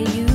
you.